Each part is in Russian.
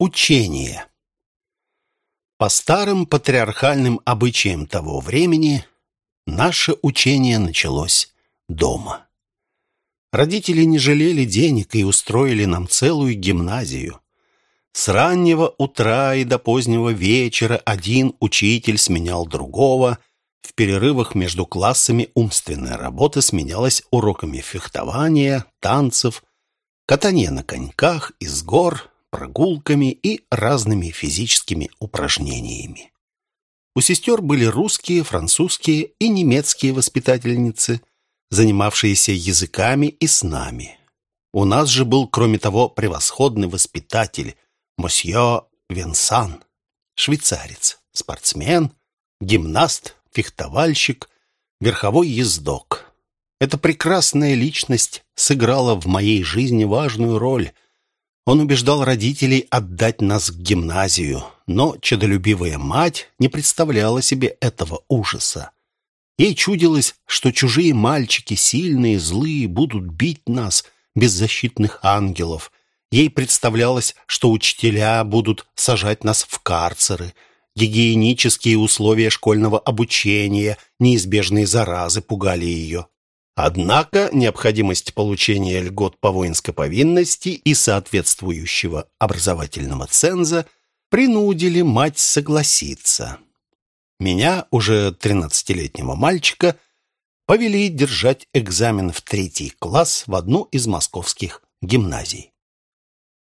Учение. По старым патриархальным обычаям того времени наше учение началось дома. Родители не жалели денег и устроили нам целую гимназию. С раннего утра и до позднего вечера один учитель сменял другого. В перерывах между классами умственная работа сменялась уроками фехтования, танцев, катания на коньках из гор, прогулками и разными физическими упражнениями. У сестер были русские, французские и немецкие воспитательницы, занимавшиеся языками и снами. У нас же был, кроме того, превосходный воспитатель, мосье Венсан, швейцарец, спортсмен, гимнаст, фехтовальщик, верховой ездок. Эта прекрасная личность сыграла в моей жизни важную роль – он убеждал родителей отдать нас в гимназию, но чадолюбивая мать не представляла себе этого ужаса. Ей чудилось, что чужие мальчики, сильные, злые, будут бить нас, беззащитных ангелов. Ей представлялось, что учителя будут сажать нас в карцеры. Гигиенические условия школьного обучения, неизбежные заразы пугали ее. Однако необходимость получения льгот по воинской повинности и соответствующего образовательного ценза принудили мать согласиться. Меня, уже 13-летнего мальчика, повели держать экзамен в третий класс в одну из московских гимназий.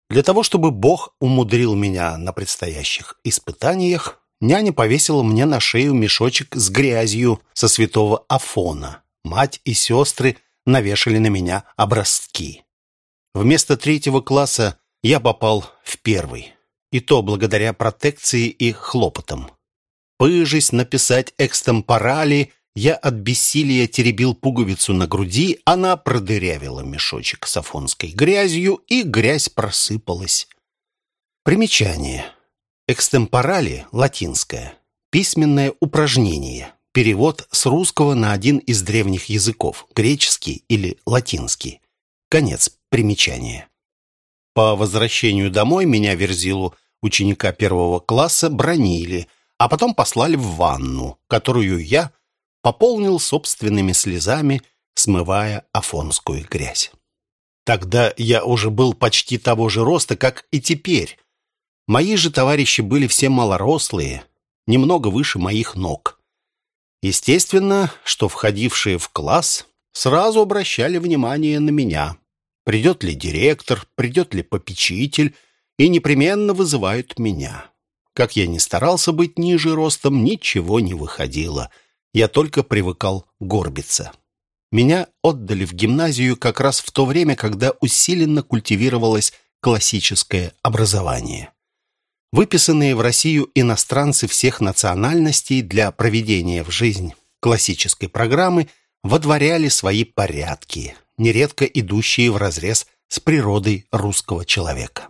Для того, чтобы Бог умудрил меня на предстоящих испытаниях, няня повесила мне на шею мешочек с грязью со святого Афона мать и сестры навешали на меня образки. Вместо третьего класса я попал в первый, и то благодаря протекции и хлопотам. Пыжись написать экстемпорали, я от бессилия теребил пуговицу на груди, она продырявила мешочек с афонской грязью, и грязь просыпалась. Примечание. Экстемпорали, латинское, письменное упражнение, Перевод с русского на один из древних языков, греческий или латинский. Конец примечания. По возвращению домой меня Верзилу, ученика первого класса, бронили, а потом послали в ванну, которую я пополнил собственными слезами, смывая афонскую грязь. Тогда я уже был почти того же роста, как и теперь. Мои же товарищи были все малорослые, немного выше моих ног. Естественно, что входившие в класс сразу обращали внимание на меня. Придет ли директор, придет ли попечитель, и непременно вызывают меня. Как я ни старался быть ниже ростом, ничего не выходило. Я только привыкал горбиться. Меня отдали в гимназию как раз в то время, когда усиленно культивировалось классическое образование. Выписанные в Россию иностранцы всех национальностей для проведения в жизнь классической программы водворяли свои порядки, нередко идущие вразрез с природой русского человека.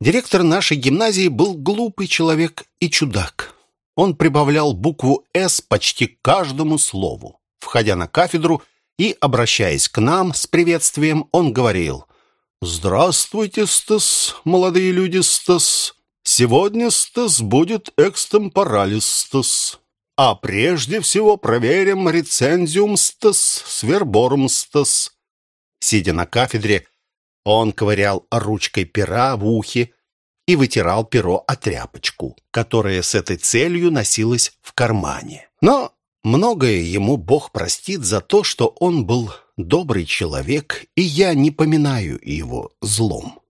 Директор нашей гимназии был глупый человек и чудак. Он прибавлял букву «С» почти каждому слову. Входя на кафедру и обращаясь к нам с приветствием, он говорил «Здравствуйте, Стас, молодые люди, Стас. Сегодня, Стас, будет экстемпоралис, Стас. А прежде всего проверим рецензиум, Стас, с верборум, Стас». Сидя на кафедре, он ковырял ручкой пера в ухе и вытирал перо о тряпочку, которая с этой целью носилась в кармане. Но многое ему Бог простит за то, что он был добрый человек, и я не поминаю его злом.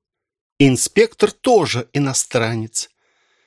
Инспектор тоже иностранец.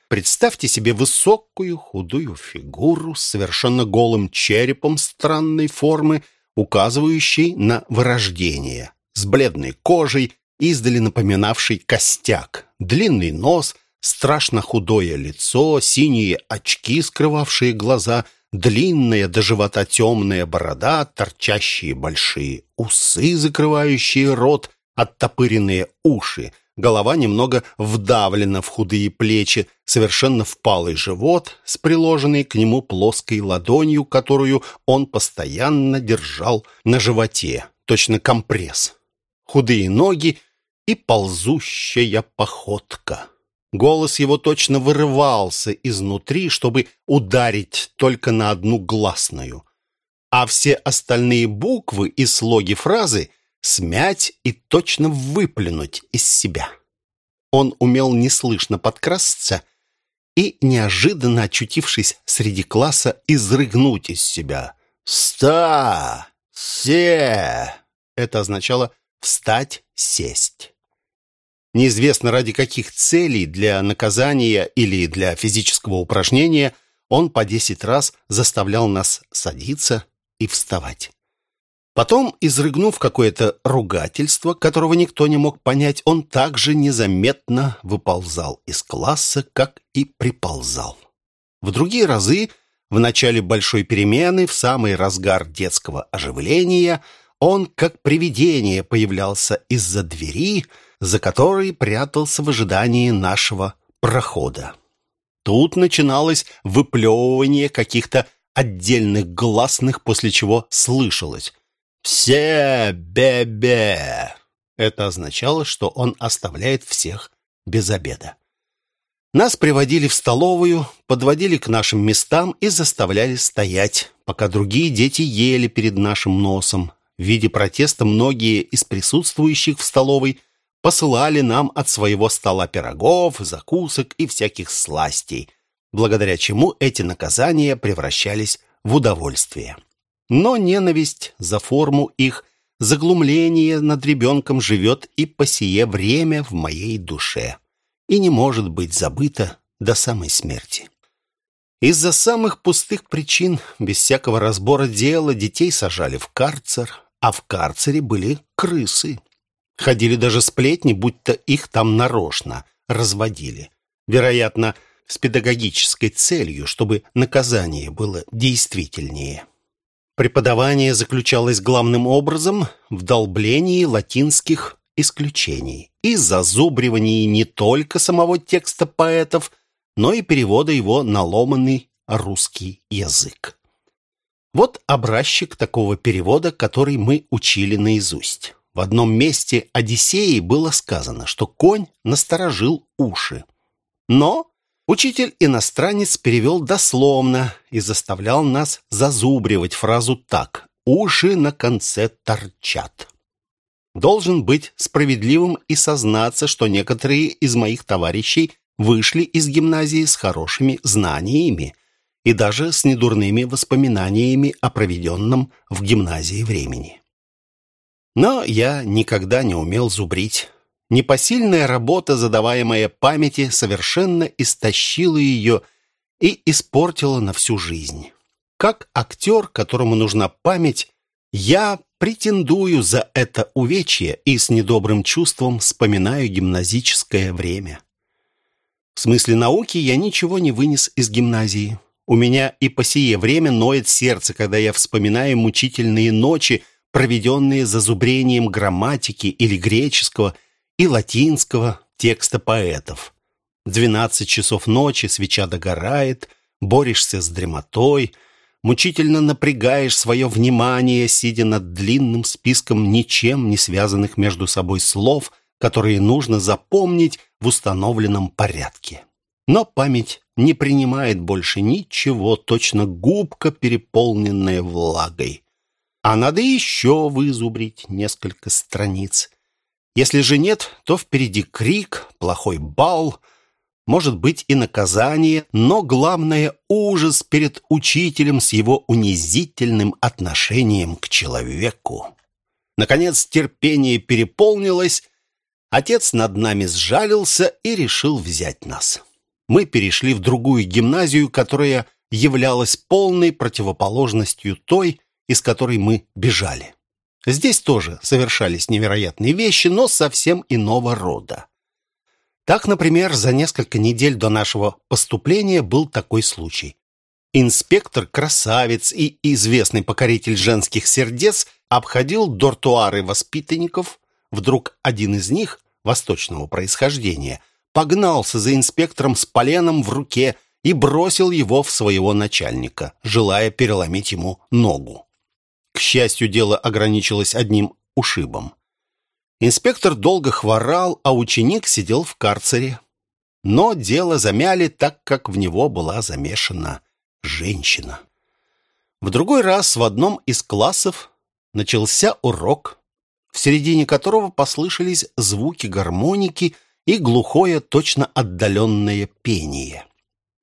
Представьте себе высокую худую фигуру с совершенно голым черепом странной формы, указывающей на вырождение, с бледной кожей, издали напоминавший костяк, длинный нос, страшно худое лицо, синие очки, скрывавшие глаза — длинная до живота темная борода, торчащие большие усы, закрывающие рот, оттопыренные уши, голова немного вдавлена в худые плечи, совершенно впалый живот с приложенной к нему плоской ладонью, которую он постоянно держал на животе, точно компресс. Худые ноги и ползущая походка. Голос его точно вырывался изнутри, чтобы ударить только на одну гласную, а все остальные буквы и слоги фразы смять и точно выплюнуть из себя. Он умел неслышно подкрасться и, неожиданно очутившись среди класса, изрыгнуть из себя «Ста! Се!» Это означало «встать, сесть». Неизвестно ради каких целей, для наказания или для физического упражнения, он по десять раз заставлял нас садиться и вставать. Потом, изрыгнув какое-то ругательство, которого никто не мог понять, он также незаметно выползал из класса, как и приползал. В другие разы, в начале большой перемены, в самый разгар детского оживления, он, как привидение, появлялся из-за двери – за которой прятался в ожидании нашего прохода. Тут начиналось выплевывание каких-то отдельных гласных, после чего слышалось «Все бебе». Это означало, что он оставляет всех без обеда. Нас приводили в столовую, подводили к нашим местам и заставляли стоять, пока другие дети ели перед нашим носом. В виде протеста многие из присутствующих в столовой – посылали нам от своего стола пирогов, закусок и всяких сластей, благодаря чему эти наказания превращались в удовольствие. Но ненависть за форму их, заглумление над ребенком живет и по сие время в моей душе и не может быть забыто до самой смерти. Из-за самых пустых причин, без всякого разбора дела, детей сажали в карцер, а в карцере были крысы. Ходили даже сплетни, будто их там нарочно разводили. Вероятно, с педагогической целью, чтобы наказание было действительнее. Преподавание заключалось главным образом в долблении латинских исключений и зазубривании не только самого текста поэтов, но и перевода его на ломанный русский язык. Вот образчик такого перевода, который мы учили наизусть. В одном месте Одиссеи было сказано, что конь насторожил уши. Но учитель-иностранец перевел дословно и заставлял нас зазубривать фразу так «уши на конце торчат». Должен быть справедливым и сознаться, что некоторые из моих товарищей вышли из гимназии с хорошими знаниями и даже с недурными воспоминаниями о проведенном в гимназии времени. Но я никогда не умел зубрить. Непосильная работа, задаваемая памяти, совершенно истощила ее и испортила на всю жизнь. Как актер, которому нужна память, я претендую за это увечье и с недобрым чувством вспоминаю гимназическое время. В смысле науки я ничего не вынес из гимназии. У меня и по сие время ноет сердце, когда я вспоминаю мучительные ночи, проведенные зазубрением грамматики или греческого и латинского текста поэтов. Двенадцать часов ночи, свеча догорает, борешься с дремотой, мучительно напрягаешь свое внимание, сидя над длинным списком ничем не связанных между собой слов, которые нужно запомнить в установленном порядке. Но память не принимает больше ничего, точно губка, переполненная влагой а надо еще вызубрить несколько страниц. Если же нет, то впереди крик, плохой бал, может быть и наказание, но главное — ужас перед учителем с его унизительным отношением к человеку. Наконец терпение переполнилось, отец над нами сжалился и решил взять нас. Мы перешли в другую гимназию, которая являлась полной противоположностью той, из которой мы бежали. Здесь тоже совершались невероятные вещи, но совсем иного рода. Так, например, за несколько недель до нашего поступления был такой случай. Инспектор-красавец и известный покоритель женских сердец обходил дортуары воспитанников. Вдруг один из них, восточного происхождения, погнался за инспектором с поленом в руке и бросил его в своего начальника, желая переломить ему ногу. К счастью, дело ограничилось одним ушибом. Инспектор долго хворал, а ученик сидел в карцере. Но дело замяли, так как в него была замешана женщина. В другой раз в одном из классов начался урок, в середине которого послышались звуки гармоники и глухое, точно отдаленное пение.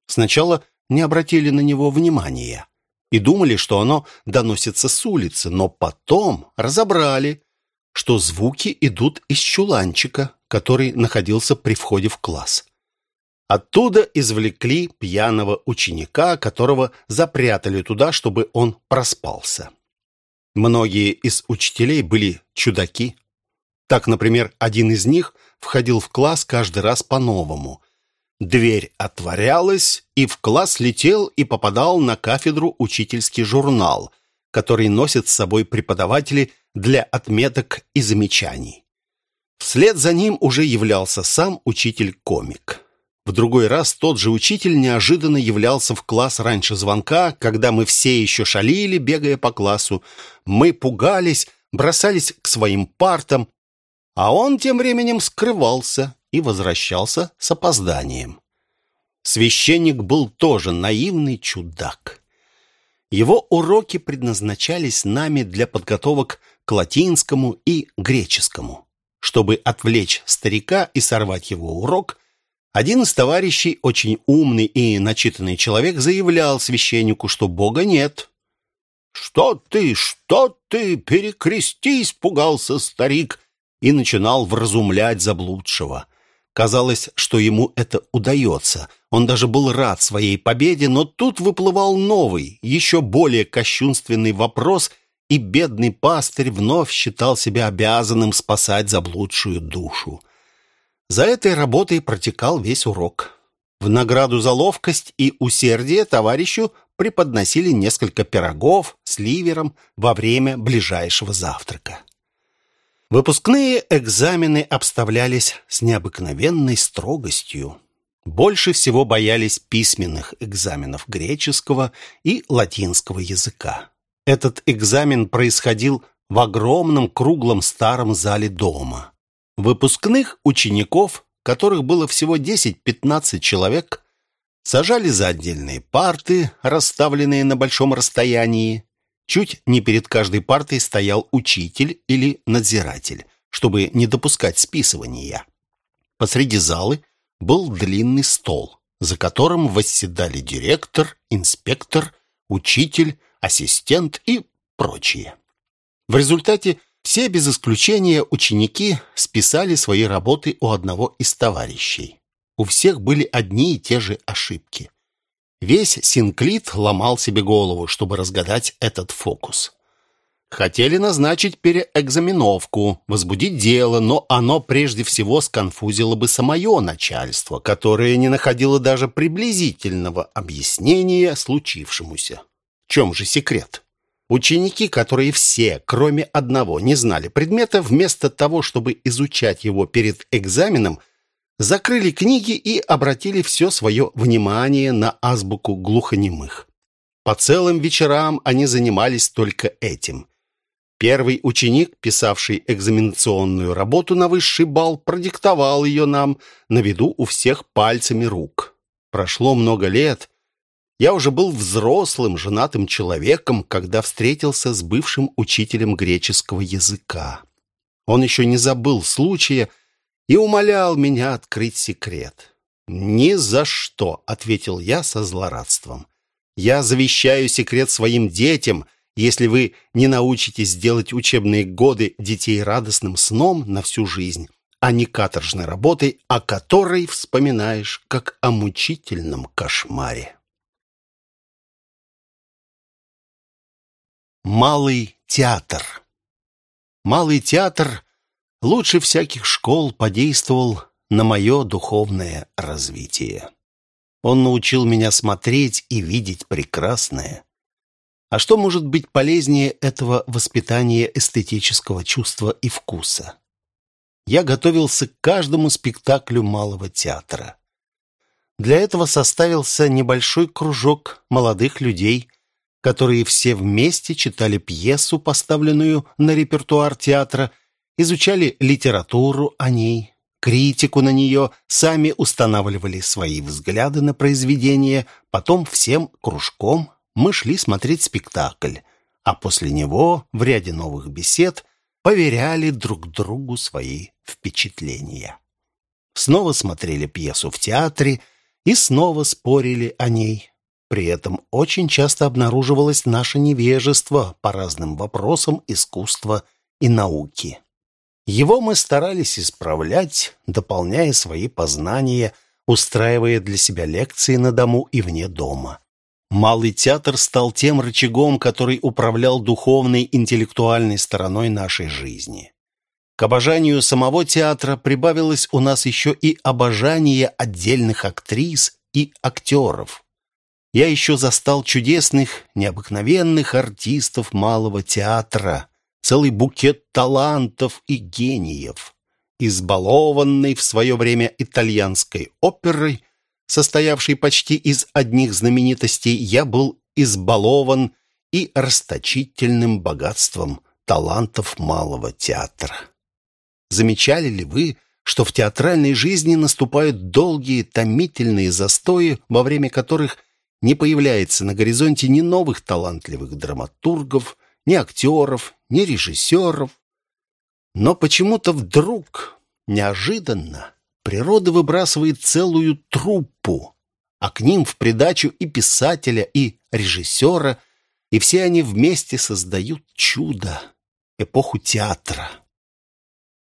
Сначала не обратили на него внимания и думали, что оно доносится с улицы, но потом разобрали, что звуки идут из чуланчика, который находился при входе в класс. Оттуда извлекли пьяного ученика, которого запрятали туда, чтобы он проспался. Многие из учителей были чудаки. Так, например, один из них входил в класс каждый раз по-новому. Дверь отворялась, и в класс летел и попадал на кафедру учительский журнал, который носят с собой преподаватели для отметок и замечаний. Вслед за ним уже являлся сам учитель-комик. В другой раз тот же учитель неожиданно являлся в класс раньше звонка, когда мы все еще шалили, бегая по классу. Мы пугались, бросались к своим партам, а он тем временем скрывался и возвращался с опозданием. Священник был тоже наивный чудак. Его уроки предназначались нами для подготовок к латинскому и греческому. Чтобы отвлечь старика и сорвать его урок, один из товарищей, очень умный и начитанный человек, заявлял священнику, что Бога нет. «Что ты, что ты, перекрестись!» — пугался старик и начинал вразумлять заблудшего. Казалось, что ему это удается. Он даже был рад своей победе, но тут выплывал новый, еще более кощунственный вопрос, и бедный пастырь вновь считал себя обязанным спасать заблудшую душу. За этой работой протекал весь урок. В награду за ловкость и усердие товарищу преподносили несколько пирогов с ливером во время ближайшего завтрака. Выпускные экзамены обставлялись с необыкновенной строгостью. Больше всего боялись письменных экзаменов греческого и латинского языка. Этот экзамен происходил в огромном круглом старом зале дома. Выпускных учеников, которых было всего 10-15 человек, сажали за отдельные парты, расставленные на большом расстоянии. Чуть не перед каждой партой стоял учитель или надзиратель, чтобы не допускать списывания. Посреди залы был длинный стол, за которым восседали директор, инспектор, учитель, ассистент и прочие. В результате все без исключения ученики списали свои работы у одного из товарищей. У всех были одни и те же ошибки. Весь Синклит ломал себе голову, чтобы разгадать этот фокус. Хотели назначить переэкзаменовку, возбудить дело, но оно прежде всего сконфузило бы самое начальство, которое не находило даже приблизительного объяснения случившемуся. В чем же секрет? Ученики, которые все, кроме одного, не знали предмета, вместо того, чтобы изучать его перед экзаменом, закрыли книги и обратили все свое внимание на азбуку глухонемых. По целым вечерам они занимались только этим. Первый ученик, писавший экзаменационную работу на высший балл, продиктовал ее нам на виду у всех пальцами рук. Прошло много лет, я уже был взрослым, женатым человеком, когда встретился с бывшим учителем греческого языка. Он еще не забыл случая и умолял меня открыть секрет. «Ни за что», — ответил я со злорадством. «Я завещаю секрет своим детям, если вы не научитесь сделать учебные годы детей радостным сном на всю жизнь, а не каторжной работой, о которой вспоминаешь, как о мучительном кошмаре». Малый театр. Малый театр лучше всяких школ подействовал на мое духовное развитие. Он научил меня смотреть и видеть прекрасное. А что может быть полезнее этого воспитания эстетического чувства и вкуса? Я готовился к каждому спектаклю малого театра. Для этого составился небольшой кружок молодых людей – которые все вместе читали пьесу, поставленную на репертуар театра, изучали литературу о ней, критику на нее, сами устанавливали свои взгляды на произведение, потом всем кружком мы шли смотреть спектакль, а после него в ряде новых бесед поверяли друг другу свои впечатления. Снова смотрели пьесу в театре и снова спорили о ней. При этом очень часто обнаруживалось наше невежество по разным вопросам искусства и науки. Его мы старались исправлять, дополняя свои познания, устраивая для себя лекции на дому и вне дома. Малый театр стал тем рычагом, который управлял духовной, интеллектуальной стороной нашей жизни. К обожанию самого театра прибавилось у нас еще и обожание отдельных актрис и актеров. Я еще застал чудесных, необыкновенных артистов малого театра, целый букет талантов и гениев. Избалованный в свое время итальянской оперой, состоявшей почти из одних знаменитостей, я был избалован и расточительным богатством талантов малого театра. Замечали ли вы, что в театральной жизни наступают долгие томительные застои, во время которых не появляется на горизонте ни новых талантливых драматургов, ни актеров, ни режиссеров. Но почему-то вдруг, неожиданно, природа выбрасывает целую труппу, а к ним в придачу и писателя, и режиссера, и все они вместе создают чудо, эпоху театра.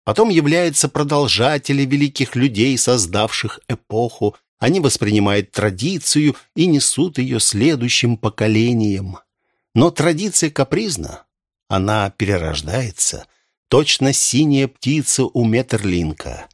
Потом являются продолжатели великих людей, создавших эпоху. Они воспринимают традицию и несут ее следующим поколениям. Но традиция капризна. Она перерождается, точно синяя птица у Метерлинка,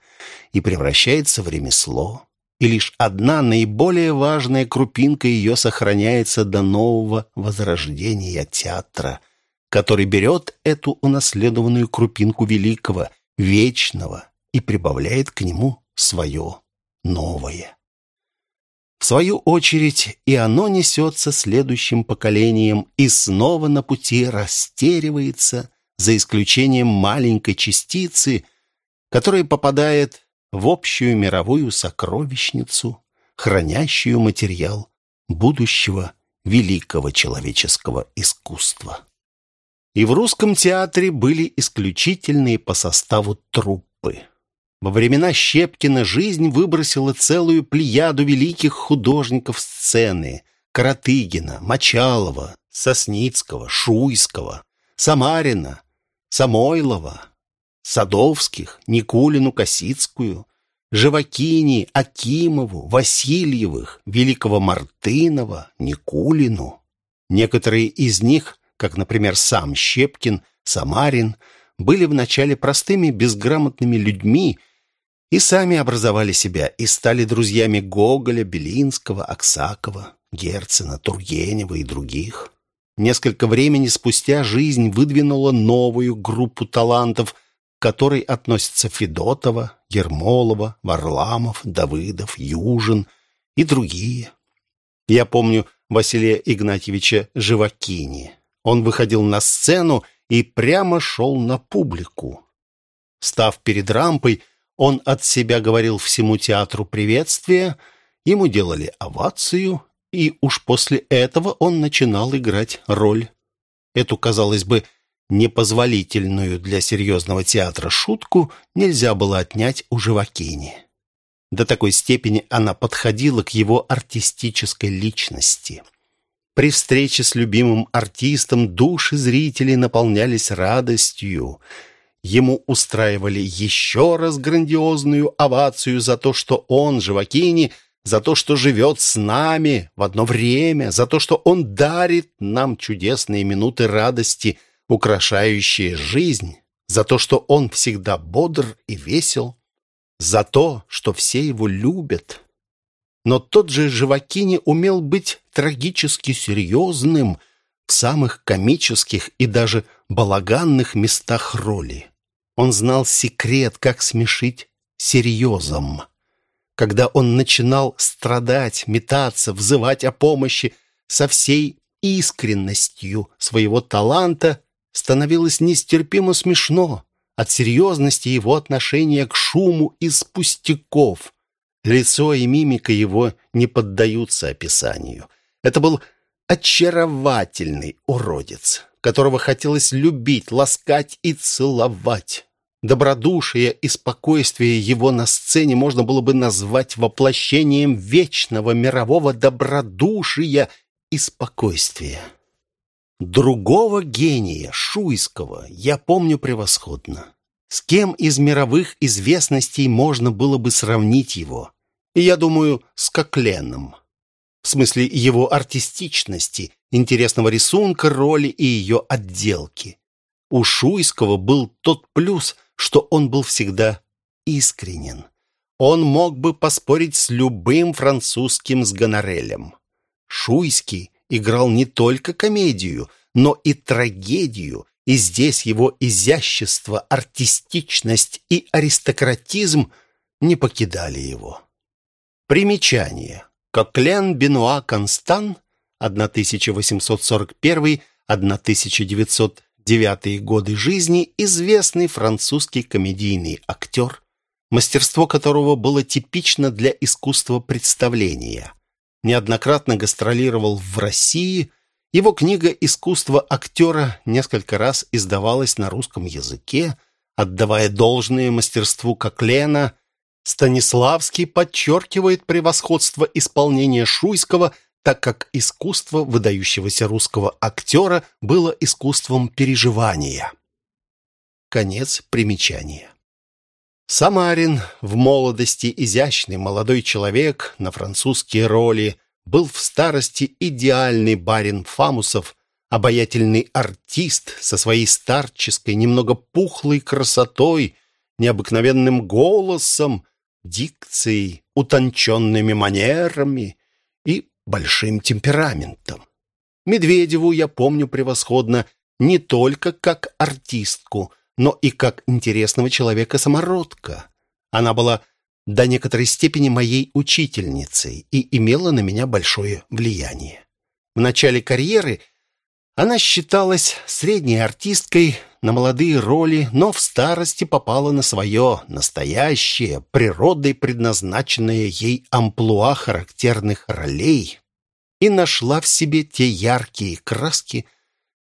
и превращается в ремесло. И лишь одна наиболее важная крупинка ее сохраняется до нового возрождения театра, который берет эту унаследованную крупинку великого, вечного и прибавляет к нему свое новое. В свою очередь и оно несется следующим поколением и снова на пути растеривается, за исключением маленькой частицы, которая попадает в общую мировую сокровищницу, хранящую материал будущего великого человеческого искусства. И в русском театре были исключительные по составу труппы. Во времена Щепкина жизнь выбросила целую плеяду великих художников сцены – Каратыгина, Мочалова, Сосницкого, Шуйского, Самарина, Самойлова, Садовских, Никулину, Косицкую, Живакини, Акимову, Васильевых, Великого Мартынова, Никулину. Некоторые из них, как, например, сам Щепкин, Самарин, были вначале простыми безграмотными людьми – и сами образовали себя и стали друзьями Гоголя, Белинского, Аксакова, Герцена, Тургенева и других. Несколько времени спустя жизнь выдвинула новую группу талантов, к которой относятся Федотова, Ермолова, Варламов, Давыдов, Южин и другие. Я помню Василия Игнатьевича Живакини. Он выходил на сцену и прямо шел на публику. Став перед рампой, он от себя говорил всему театру приветствие, ему делали овацию, и уж после этого он начинал играть роль. Эту, казалось бы, непозволительную для серьезного театра шутку нельзя было отнять у Живакини. До такой степени она подходила к его артистической личности. При встрече с любимым артистом души зрителей наполнялись радостью – Ему устраивали еще раз грандиозную овацию за то, что он, Живакини, за то, что живет с нами в одно время, за то, что он дарит нам чудесные минуты радости, украшающие жизнь, за то, что он всегда бодр и весел, за то, что все его любят. Но тот же Живакини умел быть трагически серьезным в самых комических и даже балаганных местах роли. Он знал секрет, как смешить серьезом. Когда он начинал страдать, метаться, взывать о помощи со всей искренностью своего таланта, становилось нестерпимо смешно, от серьезности его отношения к шуму из пустяков. Лицо и мимика его не поддаются описанию. Это был очаровательный уродец, которого хотелось любить, ласкать и целовать. Добродушие и спокойствие его на сцене можно было бы назвать воплощением вечного мирового добродушия и спокойствия. Другого гения, Шуйского, я помню превосходно. С кем из мировых известностей можно было бы сравнить его? И я думаю, с Кокленом. В смысле его артистичности, интересного рисунка, роли и ее отделки. У Шуйского был тот плюс, что он был всегда искренен. Он мог бы поспорить с любым французским с гонорелем. Шуйский играл не только комедию, но и трагедию, и здесь его изящество, артистичность и аристократизм не покидали его. Примечание. Коклен Бенуа Констан 1841-1909 годы жизни, известный французский комедийный актер, мастерство которого было типично для искусства представления – неоднократно гастролировал в России. Его книга «Искусство актера» несколько раз издавалась на русском языке, отдавая должное мастерству Коклена. Станиславский подчеркивает превосходство исполнения Шуйского, так как искусство выдающегося русского актера было искусством переживания. Конец примечания. Самарин, в молодости изящный молодой человек на французские роли, был в старости идеальный барин Фамусов, обаятельный артист со своей старческой, немного пухлой красотой, необыкновенным голосом, дикцией, утонченными манерами и большим темпераментом. Медведеву я помню превосходно не только как артистку – но и как интересного человека-самородка. Она была до некоторой степени моей учительницей и имела на меня большое влияние. В начале карьеры она считалась средней артисткой на молодые роли, но в старости попала на свое настоящее, природой предназначенное ей амплуа характерных ролей и нашла в себе те яркие краски,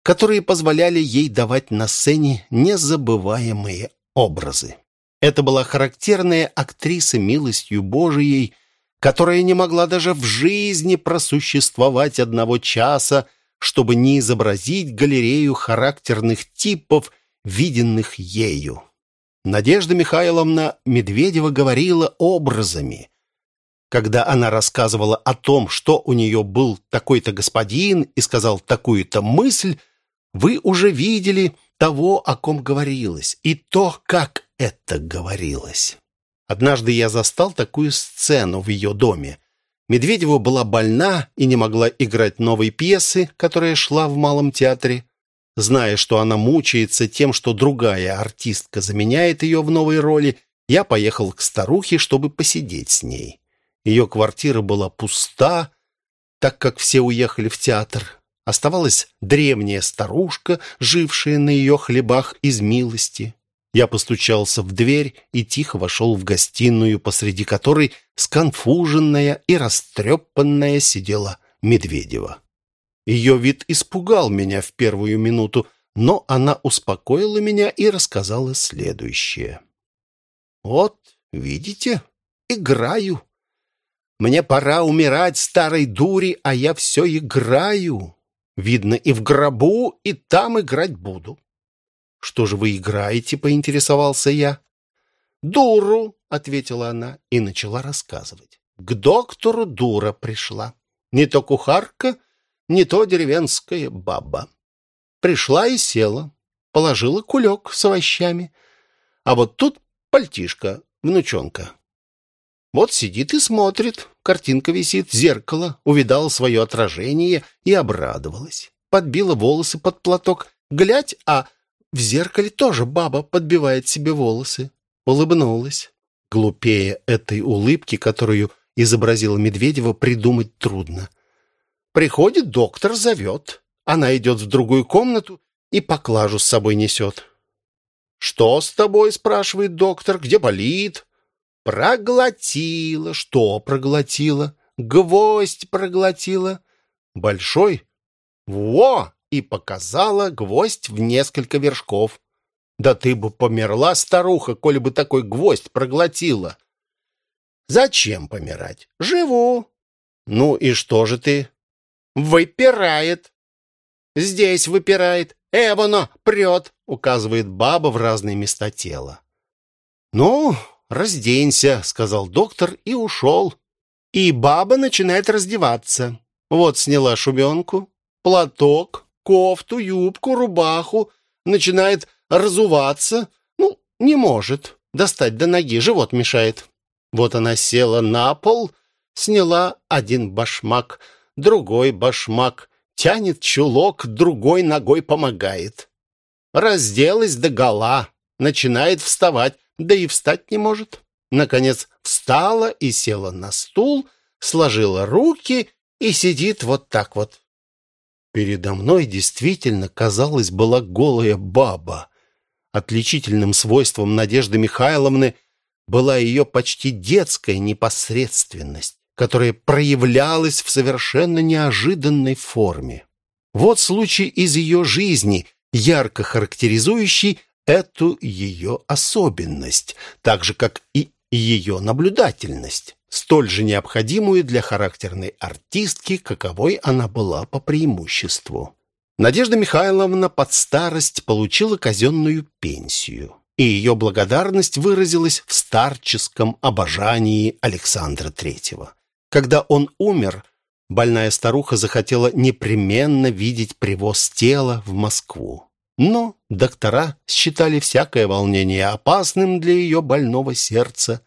которые позволяли ей давать на сцене незабываемые образы. Это была характерная актриса милостью Божией, которая не могла даже в жизни просуществовать одного часа, чтобы не изобразить галерею характерных типов, виденных ею. Надежда Михайловна Медведева говорила образами. Когда она рассказывала о том, что у нее был такой-то господин и сказал такую-то мысль, вы уже видели того, о ком говорилось, и то, как это говорилось. Однажды я застал такую сцену в ее доме. Медведева была больна и не могла играть новой пьесы, которая шла в Малом театре. Зная, что она мучается тем, что другая артистка заменяет ее в новой роли, я поехал к старухе, чтобы посидеть с ней. Ее квартира была пуста, так как все уехали в театр. Оставалась древняя старушка, жившая на ее хлебах из милости. Я постучался в дверь и тихо вошел в гостиную, посреди которой сконфуженная и растрепанная сидела Медведева. Ее вид испугал меня в первую минуту, но она успокоила меня и рассказала следующее. «Вот, видите, играю. Мне пора умирать, старой дури, а я все играю. Видно, и в гробу, и там играть буду. Что же вы играете, поинтересовался я. Дуру, ответила она и начала рассказывать. К доктору дура пришла. Не то кухарка, не то деревенская баба. Пришла и села, положила кулек с овощами. А вот тут пальтишка, внучонка. Вот сидит и смотрит. Картинка висит, зеркало, увидала свое отражение и обрадовалась. Подбила волосы под платок. Глядь, а в зеркале тоже баба подбивает себе волосы. Улыбнулась. Глупее этой улыбки, которую изобразила Медведева, придумать трудно. Приходит доктор, зовет. Она идет в другую комнату и поклажу с собой несет. «Что с тобой?» — спрашивает доктор. «Где болит?» «Проглотила». «Что проглотила?» «Гвоздь проглотила». «Большой?» «Во!» — и показала гвоздь в несколько вершков. «Да ты бы померла, старуха, коли бы такой гвоздь проглотила!» «Зачем помирать? Живу!» «Ну и что же ты?» «Выпирает!» «Здесь выпирает! Эвано прет!» — указывает баба в разные места тела. «Ну, разденься», — сказал доктор и ушел. И баба начинает раздеваться. Вот сняла шубенку, платок, кофту, юбку, рубаху, начинает разуваться. Ну, не может достать до ноги, живот мешает. Вот она села на пол, сняла один башмак, другой башмак, тянет чулок, другой ногой помогает. Разделась до гола, начинает вставать, да и встать не может. Наконец встала и села на стул, сложила руки и сидит вот так вот. Передо мной действительно, казалось, была голая баба. Отличительным свойством Надежды Михайловны была ее почти детская непосредственность, которая проявлялась в совершенно неожиданной форме. Вот случай из ее жизни, ярко характеризующий эту ее особенность, так же, как и ее наблюдательность, столь же необходимую для характерной артистки, каковой она была по преимуществу. Надежда Михайловна под старость получила казенную пенсию, и ее благодарность выразилась в старческом обожании Александра Третьего. Когда он умер, больная старуха захотела непременно видеть привоз тела в Москву. Но доктора считали всякое волнение опасным для ее больного сердца.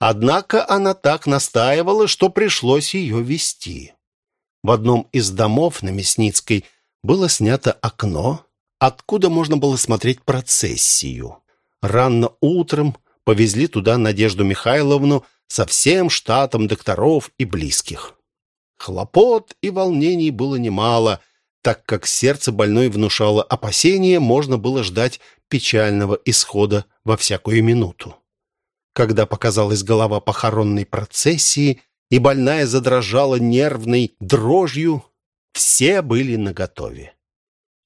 Однако она так настаивала, что пришлось ее вести. В одном из домов на Мясницкой было снято окно, откуда можно было смотреть процессию. Рано утром повезли туда Надежду Михайловну со всем штатом докторов и близких. Хлопот и волнений было немало – так как сердце больной внушало опасения, можно было ждать печального исхода во всякую минуту. Когда показалась голова похоронной процессии, и больная задрожала нервной дрожью, все были наготове.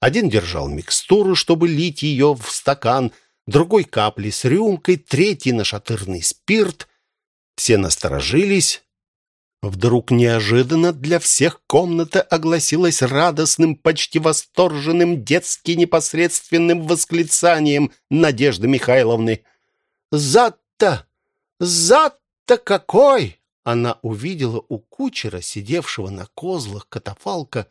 Один держал микстуру, чтобы лить ее в стакан, другой капли с рюмкой, третий нашатырный спирт. Все насторожились, Вдруг неожиданно для всех комната огласилась радостным, почти восторженным, детски непосредственным восклицанием Надежды Михайловны. «Зад-то! Зад-то какой!» Она увидела у кучера, сидевшего на козлах катафалка,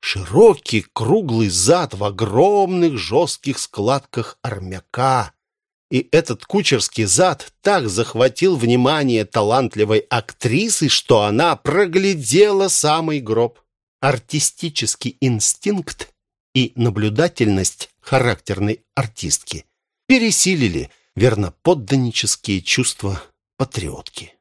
широкий круглый зад в огромных жестких складках армяка. И этот кучерский зад так захватил внимание талантливой актрисы, что она проглядела самый гроб. Артистический инстинкт и наблюдательность характерной артистки пересилили верноподданнические чувства патриотки.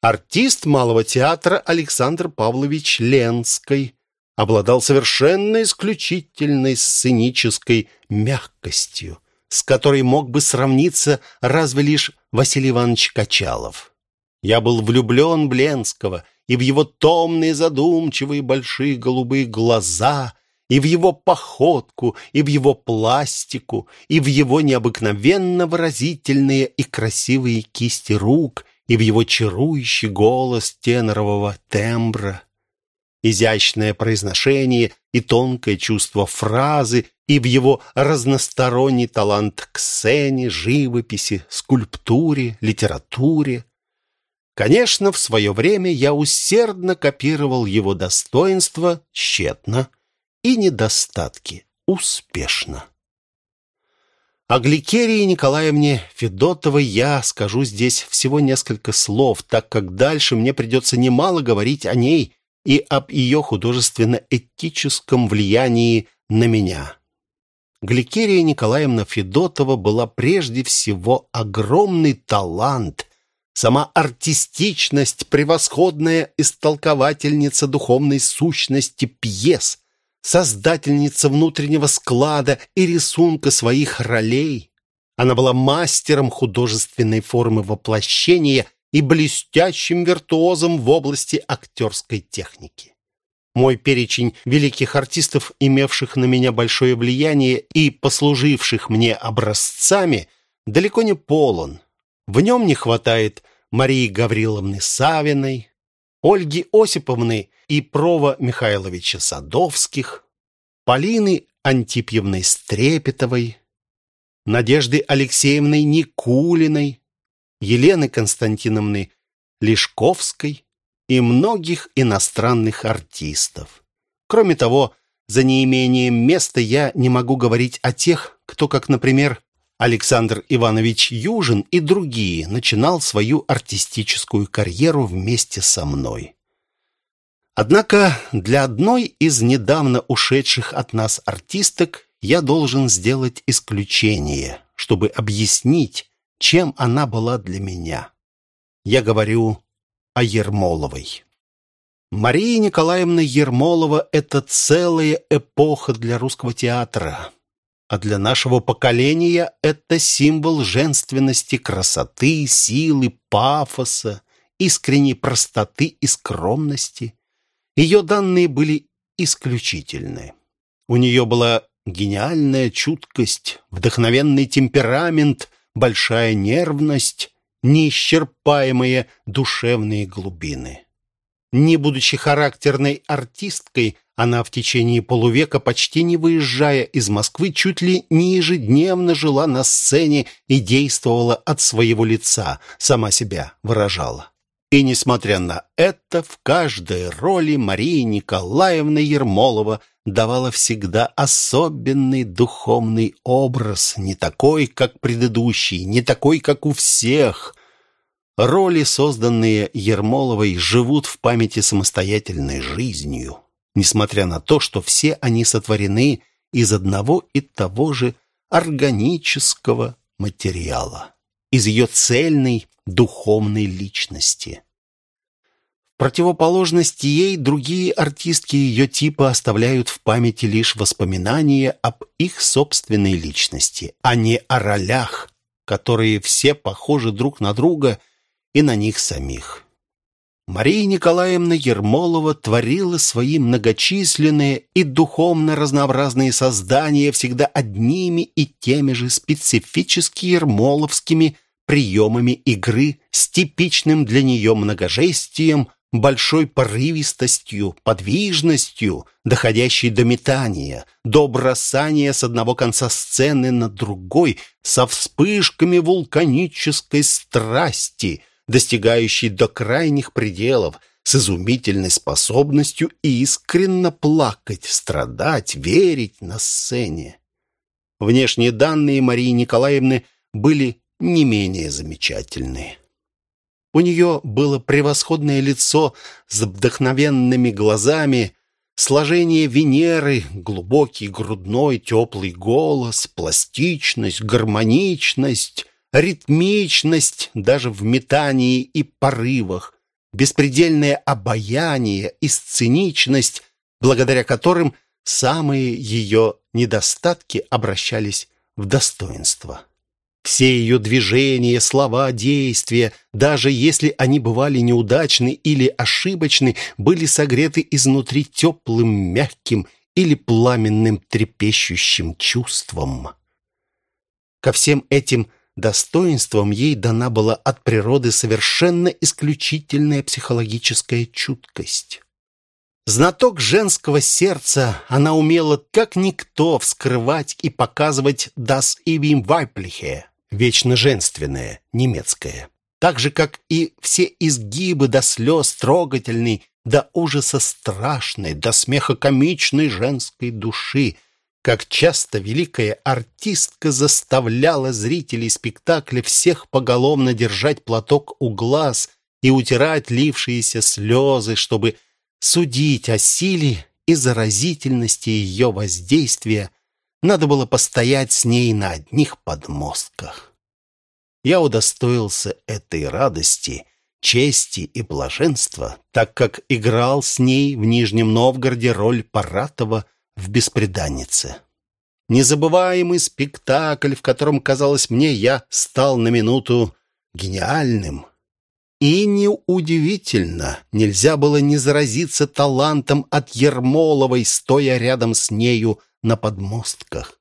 Артист малого театра Александр Павлович Ленской обладал совершенно исключительной сценической мягкостью, с которой мог бы сравниться разве лишь Василий Иванович Качалов. Я был влюблен в Ленского и в его томные, задумчивые, большие голубые глаза, и в его походку, и в его пластику, и в его необыкновенно выразительные и красивые кисти рук, и в его чарующий голос тенорового тембра изящное произношение и тонкое чувство фразы, и в его разносторонний талант к сцене, живописи, скульптуре, литературе. Конечно, в свое время я усердно копировал его достоинства тщетно и недостатки успешно. О Гликерии Николаевне Федотовой я скажу здесь всего несколько слов, так как дальше мне придется немало говорить о ней и об ее художественно-этическом влиянии на меня. Гликерия Николаевна Федотова была прежде всего огромный талант, сама артистичность, превосходная истолковательница духовной сущности пьес, создательница внутреннего склада и рисунка своих ролей. Она была мастером художественной формы воплощения и блестящим виртуозом в области актерской техники. Мой перечень великих артистов, имевших на меня большое влияние и послуживших мне образцами, далеко не полон. В нем не хватает Марии Гавриловны Савиной, Ольги Осиповны и Прова Михайловича Садовских, Полины Антипьевны Стрепетовой, Надежды Алексеевны Никулиной, Елены Константиновны Лешковской и многих иностранных артистов. Кроме того, за неимением места я не могу говорить о тех, кто, как, например, Александр Иванович Южин и другие, начинал свою артистическую карьеру вместе со мной. Однако для одной из недавно ушедших от нас артисток я должен сделать исключение, чтобы объяснить, чем она была для меня. Я говорю о Ермоловой. Мария Николаевна Ермолова – это целая эпоха для русского театра. А для нашего поколения это символ женственности, красоты, силы, пафоса, искренней простоты и скромности. Ее данные были исключительны. У нее была гениальная чуткость, вдохновенный темперамент, большая нервность, неисчерпаемые душевные глубины. Не будучи характерной артисткой, она в течение полувека, почти не выезжая из Москвы, чуть ли не ежедневно жила на сцене и действовала от своего лица, сама себя выражала. И, несмотря на это, в каждой роли Мария Николаевна Ермолова давала всегда особенный духовный образ, не такой, как предыдущий, не такой, как у всех. Роли, созданные Ермоловой, живут в памяти самостоятельной жизнью, несмотря на то, что все они сотворены из одного и того же органического материала, из ее цельной духовной личности противоположность ей другие артистки ее типа оставляют в памяти лишь воспоминания об их собственной личности, а не о ролях, которые все похожи друг на друга и на них самих. Мария Николаевна Ермолова творила свои многочисленные и духовно разнообразные создания всегда одними и теми же специфически ермоловскими приемами игры с типичным для нее многожестием, большой порывистостью, подвижностью, доходящей до метания, до бросания с одного конца сцены на другой, со вспышками вулканической страсти, достигающей до крайних пределов, с изумительной способностью искренно плакать, страдать, верить на сцене. Внешние данные Марии Николаевны были не менее замечательные. У нее было превосходное лицо с вдохновенными глазами, сложение Венеры, глубокий грудной теплый голос, пластичность, гармоничность, ритмичность даже в метании и порывах, беспредельное обаяние и сценичность, благодаря которым самые ее недостатки обращались в достоинство. Все ее движения, слова, действия, даже если они бывали неудачны или ошибочны, были согреты изнутри теплым, мягким или пламенным трепещущим чувством. Ко всем этим достоинствам ей дана была от природы совершенно исключительная психологическая чуткость. Знаток женского сердца, она умела как никто вскрывать и показывать «das ihm weibliche» вечно женственное, немецкое. Так же, как и все изгибы до слез трогательной, до ужаса страшной, до смеха комичной женской души, как часто великая артистка заставляла зрителей спектакля всех поголовно держать платок у глаз и утирать лившиеся слезы, чтобы судить о силе и заразительности ее воздействия надо было постоять с ней на одних подмостках. Я удостоился этой радости, чести и блаженства, так как играл с ней в Нижнем Новгороде роль Паратова в «Беспреданнице». Незабываемый спектакль, в котором, казалось мне, я стал на минуту гениальным. И неудивительно, нельзя было не заразиться талантом от Ермоловой, стоя рядом с нею на подмостках.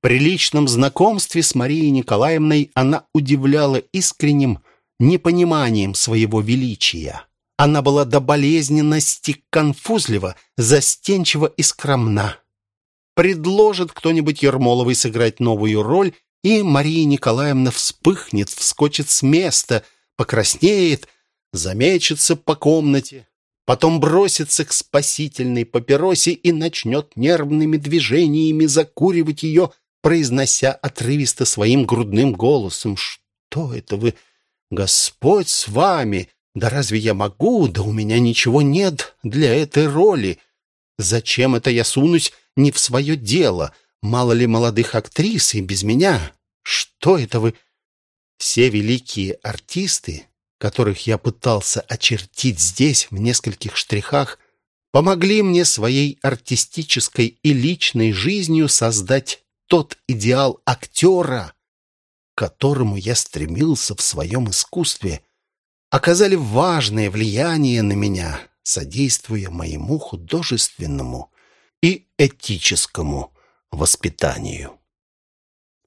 При личном знакомстве с Марией Николаевной она удивляла искренним непониманием своего величия. Она была до болезненности конфузлива, застенчива и скромна. Предложит кто-нибудь Ермоловой сыграть новую роль, и Мария Николаевна вспыхнет, вскочит с места, покраснеет, замечется по комнате, потом бросится к спасительной папиросе и начнет нервными движениями закуривать ее, произнося отрывисто своим грудным голосом. «Что это вы? Господь с вами! Да разве я могу? Да у меня ничего нет для этой роли. Зачем это я сунусь не в свое дело? Мало ли молодых актрис и без меня? Что это вы? Все великие артисты, которых я пытался очертить здесь в нескольких штрихах, помогли мне своей артистической и личной жизнью создать тот идеал актера, к которому я стремился в своем искусстве, оказали важное влияние на меня, содействуя моему художественному и этическому воспитанию.